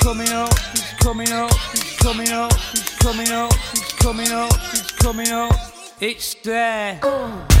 coming up, he's coming up, he's coming up, he's coming up, he's coming up, he's coming up. It's there. Oh.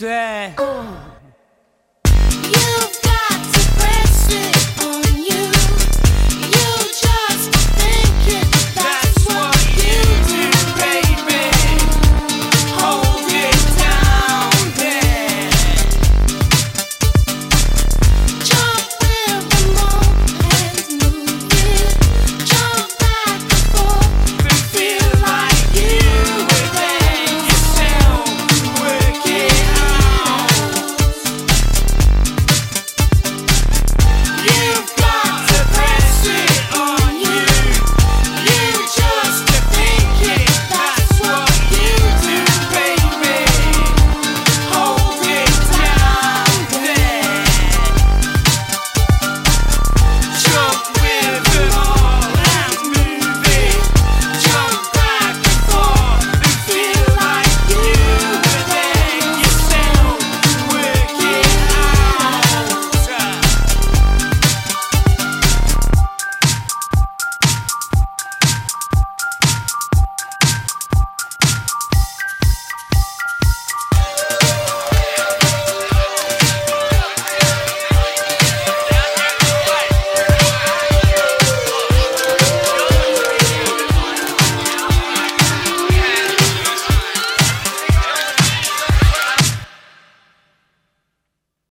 对。